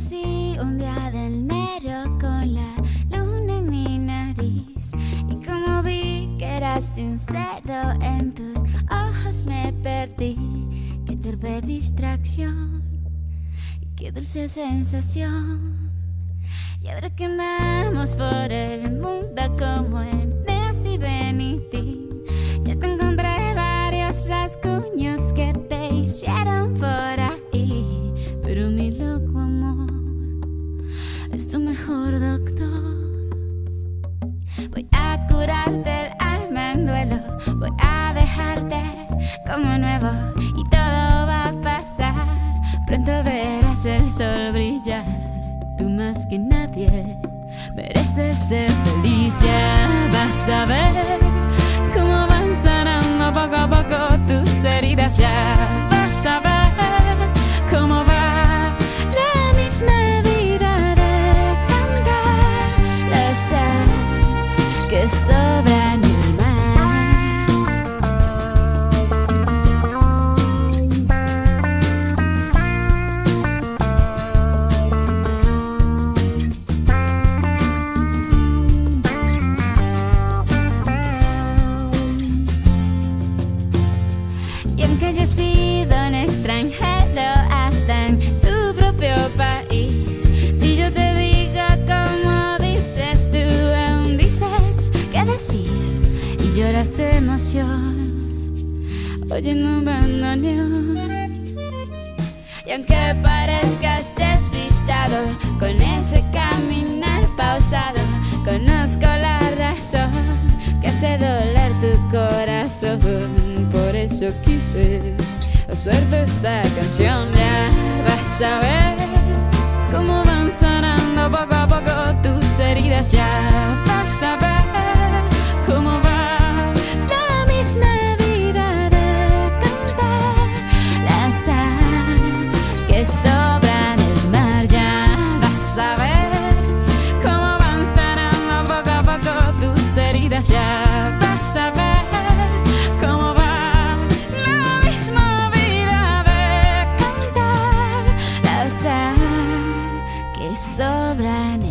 Amanecí un día de enero con la luna en mi nariz y como vi que eras sincero en tus ojos me perdí. Qué torpe distracción y qué dulce sensación. Y ahora que andamos por el mundo como en Nancy Benitín, ya te encontré varios rasguños que te hicieron por ahí. Verás el sol brillar, tú más que nadie mereces ser feliz. Ya vas a ver cómo van sanando poco a poco tus heridas. Ya vas a ver cómo va la misma vida de cantar la sal que sobra aunque haya sido un extranjero hasta en tu propio país, si yo te digo como dices tú, aún dices que decís y lloras de emoción, oyendo un bandoneón. Y aunque parezcas despistado con ese caminar pausado, conozco la razón que hace doler tu corazón. Eso quise hacerte esta canción. Ya vas a ver cómo van sanando poco a poco tus heridas. Ya vas a ver cómo va la misma vida de cantar la sal que sobra que sobra en el mar.